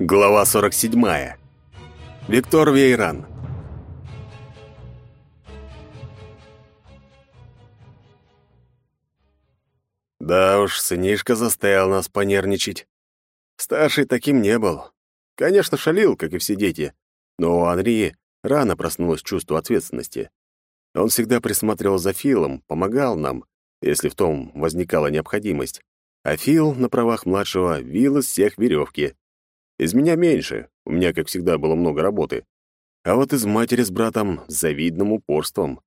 Глава 47. Виктор Вейран. Да уж, сынишка заставил нас понервничать. Старший таким не был. Конечно, шалил, как и все дети, но у Анри рано проснулось чувство ответственности. Он всегда присматривал за Филом, помогал нам, если в том возникала необходимость. А Фил на правах младшего вил из всех веревки. Из меня меньше, у меня, как всегда, было много работы. А вот из матери с братом завидным упорством.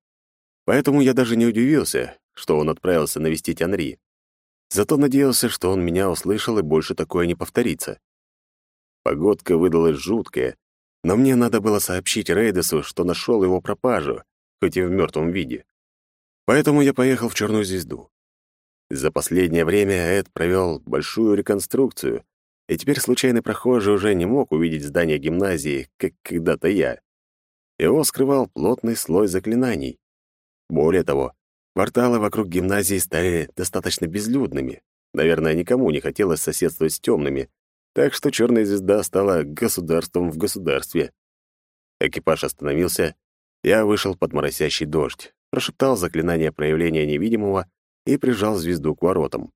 Поэтому я даже не удивился, что он отправился навестить Анри. Зато надеялся, что он меня услышал и больше такое не повторится. Погодка выдалась жуткая, но мне надо было сообщить Рейдесу, что нашел его пропажу, хоть и в мертвом виде. Поэтому я поехал в Черную звезду. За последнее время Эд провел большую реконструкцию, и теперь случайный прохожий уже не мог увидеть здание гимназии, как когда-то я. Его скрывал плотный слой заклинаний. Более того, кварталы вокруг гимназии стали достаточно безлюдными. Наверное, никому не хотелось соседствовать с темными, так что черная звезда стала государством в государстве. Экипаж остановился, я вышел под моросящий дождь, прошептал заклинание проявления невидимого и прижал звезду к воротам.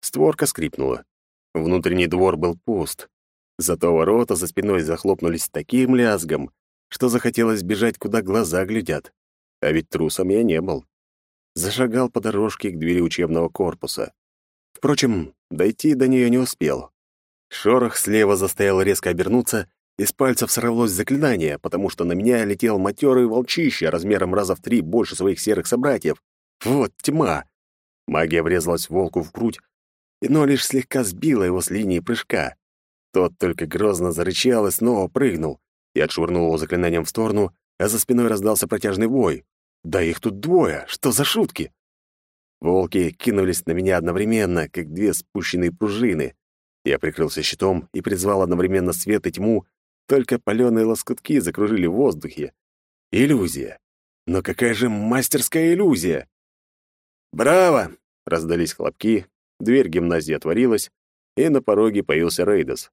Створка скрипнула. Внутренний двор был пуст. Зато ворота за спиной захлопнулись таким лязгом, что захотелось бежать, куда глаза глядят. А ведь трусом я не был. Зашагал по дорожке к двери учебного корпуса. Впрочем, дойти до нее не успел. Шорох слева заставил резко обернуться, из пальцев сорвалось заклинание, потому что на меня летел матерый волчище размером раза в три больше своих серых собратьев. Вот тьма! Магия врезалась волку в грудь, но лишь слегка сбила его с линии прыжка. Тот только грозно зарычал и снова прыгнул. Я отшвырнул его заклинанием в сторону, а за спиной раздался протяжный вой. «Да их тут двое! Что за шутки?» Волки кинулись на меня одновременно, как две спущенные пружины. Я прикрылся щитом и призвал одновременно свет и тьму, только палёные лоскутки закружили в воздухе. Иллюзия. Но какая же мастерская иллюзия! «Браво!» — раздались хлопки, Дверь гимназии отворилась, и на пороге появился Рейдос.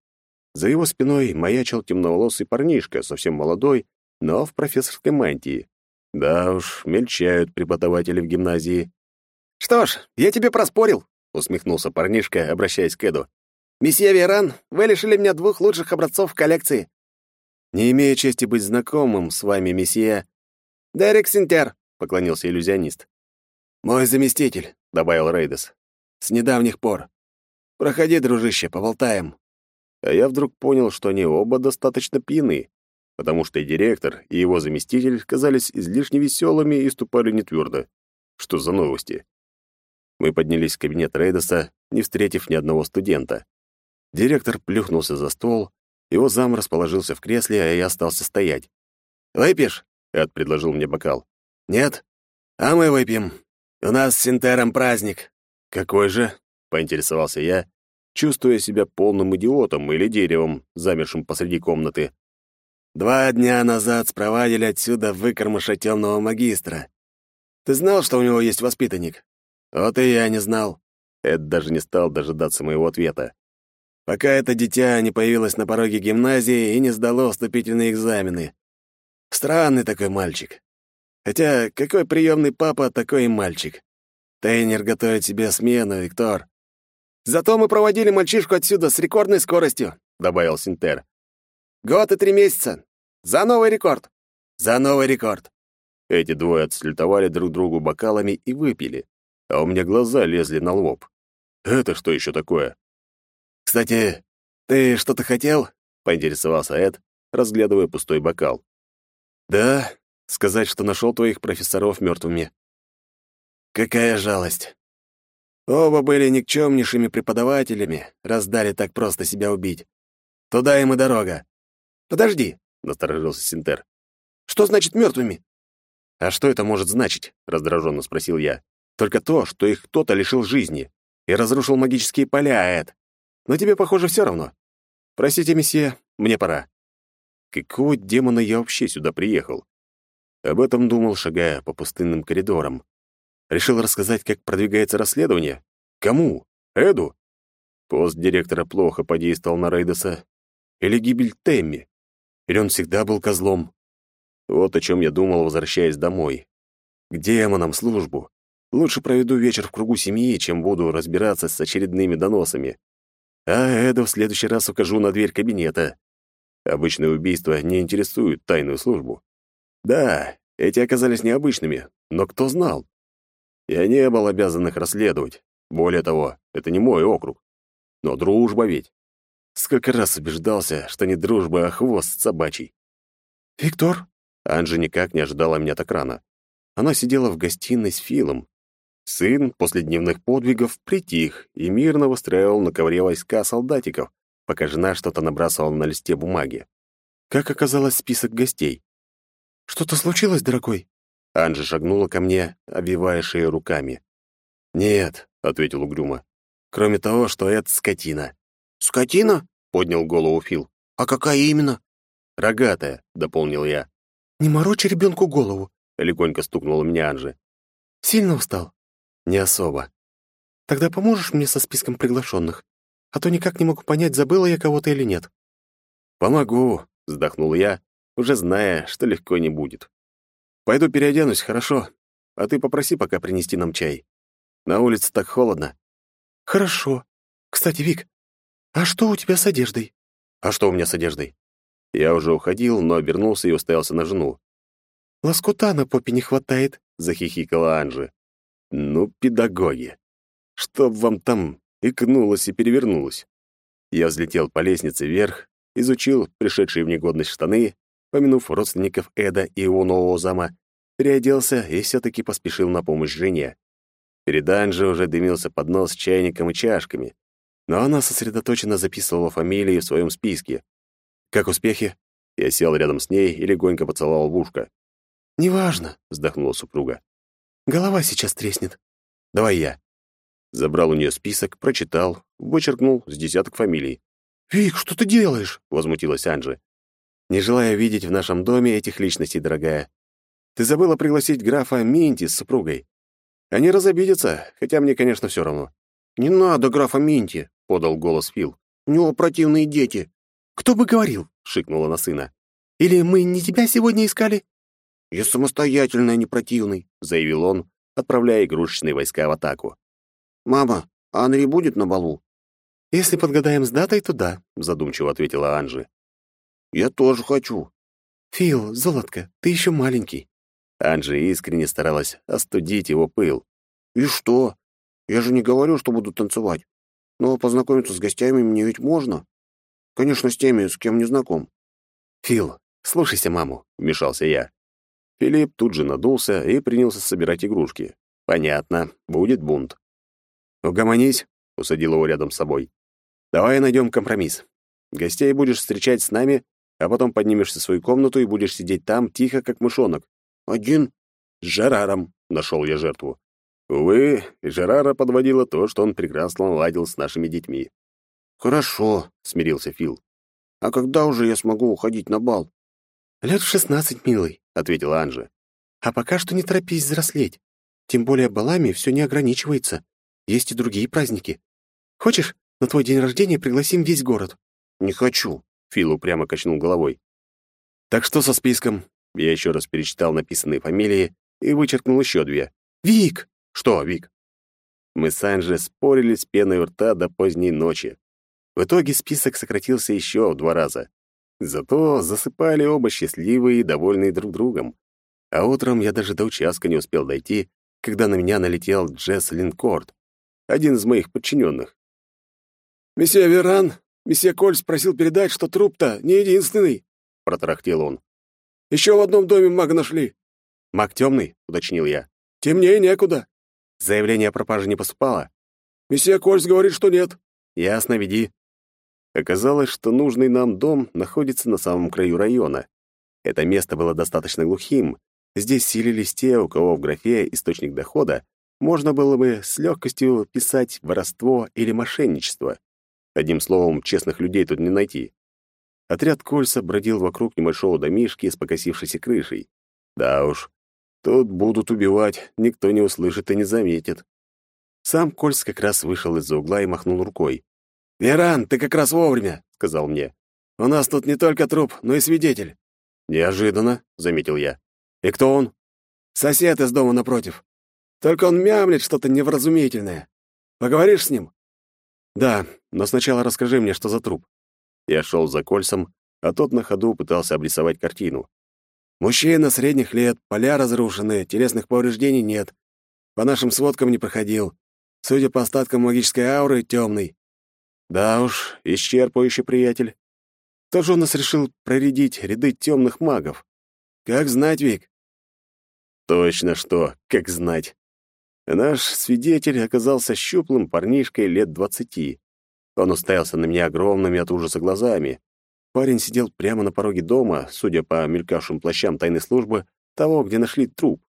За его спиной маячил темноволосый парнишка, совсем молодой, но в профессорской мантии. Да уж, мельчают преподаватели в гимназии. «Что ж, я тебе проспорил», — усмехнулся парнишка, обращаясь к Эду. «Месье Веран, вы лишили меня двух лучших образцов в коллекции». «Не имею чести быть знакомым с вами, месье...» «Дерек Синтер», — поклонился иллюзионист. «Мой заместитель», — добавил Рейдес. С недавних пор. Проходи, дружище, поболтаем. А я вдруг понял, что они оба достаточно пьяны, потому что и директор, и его заместитель казались излишне веселыми и ступали нетвердо. Что за новости? Мы поднялись в кабинет Рейдоса, не встретив ни одного студента. Директор плюхнулся за стол, его зам расположился в кресле, а я остался стоять. «Выпьешь?» — Эд предложил мне бокал. «Нет? А мы выпьем. У нас с Синтером праздник. «Какой же?» — поинтересовался я, чувствуя себя полным идиотом или деревом, замершим посреди комнаты. «Два дня назад спровадили отсюда выкормыша темного магистра. Ты знал, что у него есть воспитанник? Вот и я не знал». Эд даже не стал дожидаться моего ответа. «Пока это дитя не появилось на пороге гимназии и не сдало вступительные экзамены. Странный такой мальчик. Хотя какой приемный папа, такой и мальчик. Тейнер готовит себе смену, Виктор. Зато мы проводили мальчишку отсюда с рекордной скоростью, добавил Синтер. Год и три месяца. За новый рекорд. За новый рекорд. Эти двое отслютовали друг другу бокалами и выпили, а у меня глаза лезли на лоб. Это что еще такое? Кстати, ты что-то хотел? поинтересовался Эд, разглядывая пустой бокал. Да, сказать, что нашел твоих профессоров мертвыми. Какая жалость. Оба были никчемнейшими преподавателями, раздали так просто себя убить. Туда им и дорога. Подожди, насторожился Синтер. Что значит мертвыми? А что это может значить? раздраженно спросил я. Только то, что их кто-то лишил жизни и разрушил магические поля, Эд. Но тебе, похоже, все равно. Простите, месье, мне пора. Какого демона я вообще сюда приехал? Об этом думал, шагая по пустынным коридорам. Решил рассказать, как продвигается расследование? Кому? Эду? Пост директора плохо подействовал на Рейдеса. Или гибель Темми? Или он всегда был козлом? Вот о чем я думал, возвращаясь домой. К демонам службу. Лучше проведу вечер в кругу семьи, чем буду разбираться с очередными доносами. А Эду в следующий раз укажу на дверь кабинета. Обычные убийства не интересуют тайную службу. Да, эти оказались необычными, но кто знал? Я не был обязан их расследовать. Более того, это не мой округ. Но дружба ведь. Сколько раз убеждался, что не дружба, а хвост собачий. «Виктор?» Анжи никак не ожидала меня так рано. Она сидела в гостиной с Филом, Сын после дневных подвигов притих и мирно выстраивал на ковре войска солдатиков, пока жена что-то набрасывала на листе бумаги. Как оказалось, список гостей. «Что-то случилось, дорогой?» Анжи шагнула ко мне, обвивая шею руками. «Нет», — ответил угрюмо. «Кроме того, что это скотина». «Скотина?» — поднял голову Фил. «А какая именно?» «Рогатая», — дополнил я. «Не морочи ребенку голову», — легонько стукнула меня Анжи. «Сильно устал?» Не особо. Тогда поможешь мне со списком приглашенных? А то никак не могу понять, забыла я кого-то или нет. Помогу, вздохнул я, уже зная, что легко не будет. Пойду переоденусь, хорошо? А ты попроси пока принести нам чай. На улице так холодно. Хорошо. Кстати, Вик, а что у тебя с одеждой? А что у меня с одеждой? Я уже уходил, но обернулся и уставился на жену. «Лоскута на попе не хватает», — захихикала Анжи. Ну, педагоги. Чтоб вам там икнулось и перевернулось. Я взлетел по лестнице вверх, изучил пришедшие в негодность штаны, помянув родственников Эда и его нового зама, переоделся и все-таки поспешил на помощь жене. Перед Анжи уже дымился поднос с чайником и чашками, но она сосредоточенно записывала фамилии в своем списке. «Как успехи?» Я сел рядом с ней и легонько поцеловал в ушко. «Неважно», — вздохнула супруга. Голова сейчас треснет. Давай я. Забрал у нее список, прочитал, вычеркнул с десяток фамилий. «Вик, что ты делаешь?» — возмутилась Анжи. «Не желая видеть в нашем доме этих личностей, дорогая. Ты забыла пригласить графа Минти с супругой. Они разобидятся, хотя мне, конечно, все равно». «Не надо графа Минти», — подал голос Фил. «У него противные дети». «Кто бы говорил?» — шикнула на сына. «Или мы не тебя сегодня искали?» «Я самостоятельный, а не противный», — заявил он, отправляя игрушечные войска в атаку. «Мама, а Анри будет на балу?» «Если подгадаем с датой, то да», — задумчиво ответила Анжи. «Я тоже хочу». «Фил, золотко, ты еще маленький». Анжи искренне старалась остудить его пыл. «И что? Я же не говорю, что буду танцевать. Но познакомиться с гостями мне ведь можно. Конечно, с теми, с кем не знаком». «Фил, слушайся маму», — вмешался я. Филипп тут же надулся и принялся собирать игрушки. Понятно, будет бунт. «Угомонись», — усадил его рядом с собой. «Давай найдем компромисс. Гостей будешь встречать с нами, а потом поднимешься в свою комнату и будешь сидеть там, тихо, как мышонок. Один?» «С Жераром», — нашел я жертву. Увы, Жерара подводило то, что он прекрасно ладил с нашими детьми. «Хорошо», — смирился Фил. «А когда уже я смогу уходить на бал?» «Лет в шестнадцать, милый», — ответила Анжа. «А пока что не торопись взрослеть. Тем более балами все не ограничивается. Есть и другие праздники. Хочешь, на твой день рождения пригласим весь город?» «Не хочу», — Фил упрямо качнул головой. «Так что со списком?» Я еще раз перечитал написанные фамилии и вычеркнул еще две. «Вик!» «Что, Вик?» Мы с Анжей спорили с пеной у рта до поздней ночи. В итоге список сократился еще в два раза. Зато засыпали оба счастливые и довольные друг другом. А утром я даже до участка не успел дойти, когда на меня налетел Джесс Линкорд, один из моих подчиненных. «Месье Веран, месье Коль спросил передать, что труп-то не единственный», — протарахтел он. «Еще в одном доме мага нашли». «Маг темный?» — уточнил я. «Темнее некуда». «Заявление о пропаже не поступало?» «Месье Кольц говорит, что нет». «Ясно, веди». Оказалось, что нужный нам дом находится на самом краю района. Это место было достаточно глухим. Здесь селились те, у кого в графе «источник дохода» можно было бы с легкостью писать воровство или мошенничество. Одним словом, честных людей тут не найти. Отряд Кольца бродил вокруг небольшого домишки с покосившейся крышей. Да уж, тут будут убивать, никто не услышит и не заметит. Сам Кольц как раз вышел из-за угла и махнул рукой. «Веран, ты как раз вовремя», — сказал мне. У нас тут не только труп, но и свидетель». «Неожиданно», — заметил я. «И кто он?» «Сосед из дома напротив. Только он мямлит что-то невразумительное. Поговоришь с ним?» «Да, но сначала расскажи мне, что за труп». Я шел за кольцем, а тот на ходу пытался обрисовать картину. «Мужчина средних лет, поля разрушены, телесных повреждений нет. По нашим сводкам не проходил. Судя по остаткам магической ауры, темный. Да уж, исчерпывающий приятель. Кто же у нас решил проредить ряды темных магов? Как знать, Вик? Точно что, как знать. Наш свидетель оказался щуплым парнишкой лет двадцати. Он уставился на меня огромными от ужаса глазами. Парень сидел прямо на пороге дома, судя по мелькавшим плащам тайной службы, того, где нашли труп.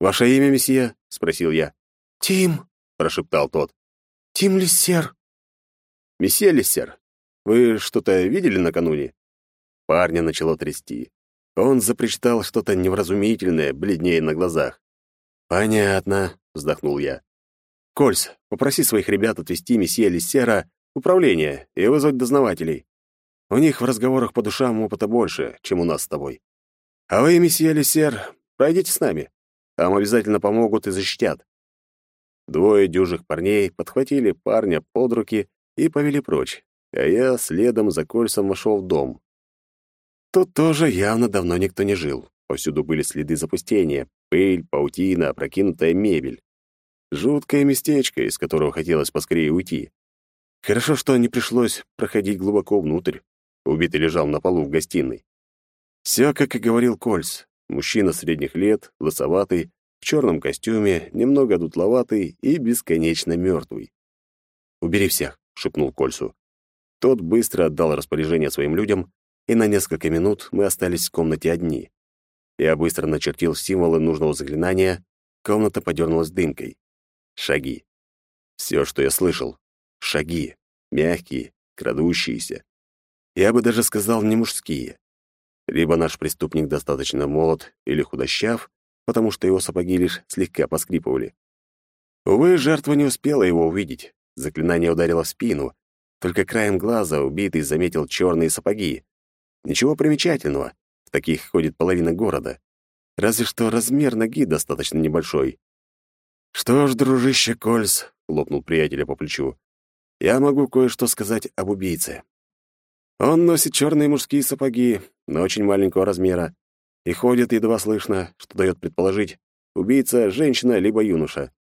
«Ваше имя, месье?» — спросил я. «Тим», — прошептал тот. «Тим Лиссер». «Месье Лиссер, вы что-то видели накануне?» Парня начало трясти. Он запричитал что-то невразумительное, бледнее на глазах. «Понятно», — вздохнул я. «Кольс, попроси своих ребят отвезти месье Лиссера в управление и вызвать дознавателей. У них в разговорах по душам опыта больше, чем у нас с тобой. А вы, месье Лиссер, пройдите с нами. Там обязательно помогут и защитят». Двое дюжих парней подхватили парня под руки и повели прочь, а я следом за кольцем вошел в дом. Тут тоже явно давно никто не жил. Повсюду были следы запустения, пыль, паутина, опрокинутая мебель. Жуткое местечко, из которого хотелось поскорее уйти. Хорошо, что не пришлось проходить глубоко внутрь. Убитый лежал на полу в гостиной. Все, как и говорил Кольц. Мужчина средних лет, лысоватый, в черном костюме, немного дутловатый и бесконечно мертвый. «Убери всех», — шепнул Кольцу. Тот быстро отдал распоряжение своим людям, и на несколько минут мы остались в комнате одни. Я быстро начертил символы нужного заклинания, комната подернулась дымкой. Шаги. Все, что я слышал. Шаги. Мягкие, крадущиеся. Я бы даже сказал, не мужские. Либо наш преступник достаточно молод или худощав, потому что его сапоги лишь слегка поскрипывали. Увы, жертва не успела его увидеть. Заклинание ударило в спину, только краем глаза убитый заметил черные сапоги. Ничего примечательного, таких ходит половина города. Разве что размер ноги достаточно небольшой. «Что ж, дружище Кольс», — лопнул приятеля по плечу, — «я могу кое-что сказать об убийце. Он носит черные мужские сапоги, но очень маленького размера, и ходит едва слышно, что дает предположить, убийца — женщина либо юноша.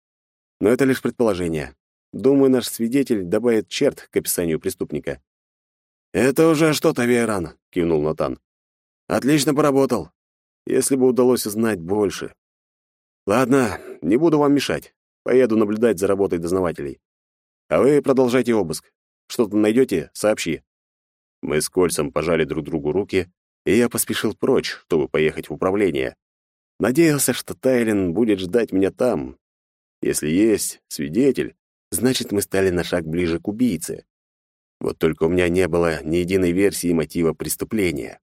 Но это лишь предположение. Думаю, наш свидетель добавит черт к описанию преступника. «Это уже что-то, Вейран», — кивнул Натан. «Отлично поработал. Если бы удалось узнать больше. Ладно, не буду вам мешать. Поеду наблюдать за работой дознавателей. А вы продолжайте обыск. Что-то найдете, сообщи». Мы с Кольцем пожали друг другу руки, и я поспешил прочь, чтобы поехать в управление. Надеялся, что Тайлин будет ждать меня там. Если есть свидетель, значит, мы стали на шаг ближе к убийце. Вот только у меня не было ни единой версии мотива преступления.